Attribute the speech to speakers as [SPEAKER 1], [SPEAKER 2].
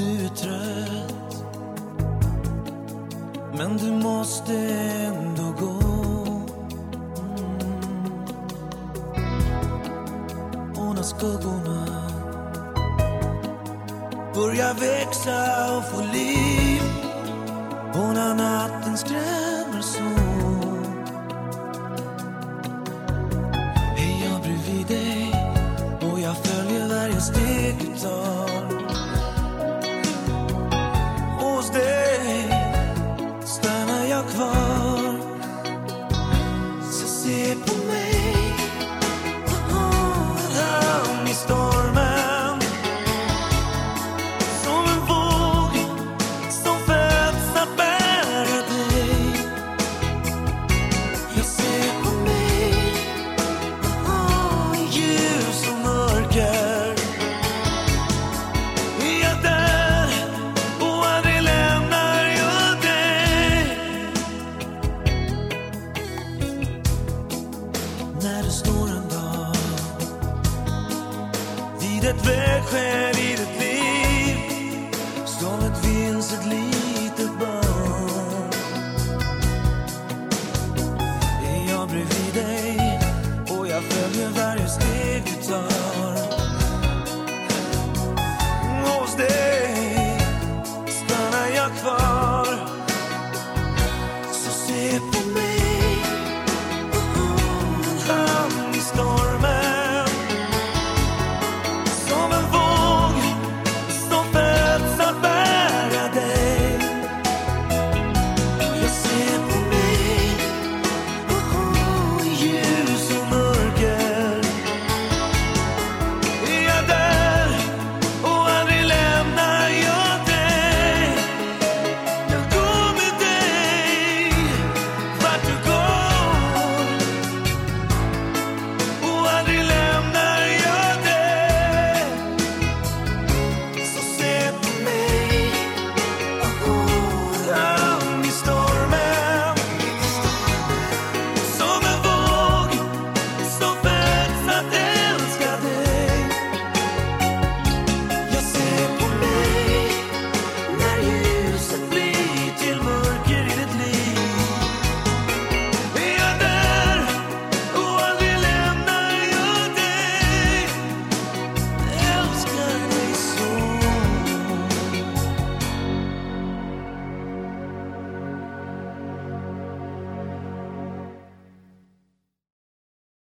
[SPEAKER 1] du är trött. Men du måste ändå gå. Mm. Och när skuggorna. Börjar växa och få liv. Och när natten skrämmer så. Är jag bredvid dig. Och jag följer varje steg du tar. Står en dag. Vid ett vägskäl i ditt liv som ett vilset litet barn. Är jag bredvid dig och jag följer varje steg du tar. Hos dig stannar jag kvar.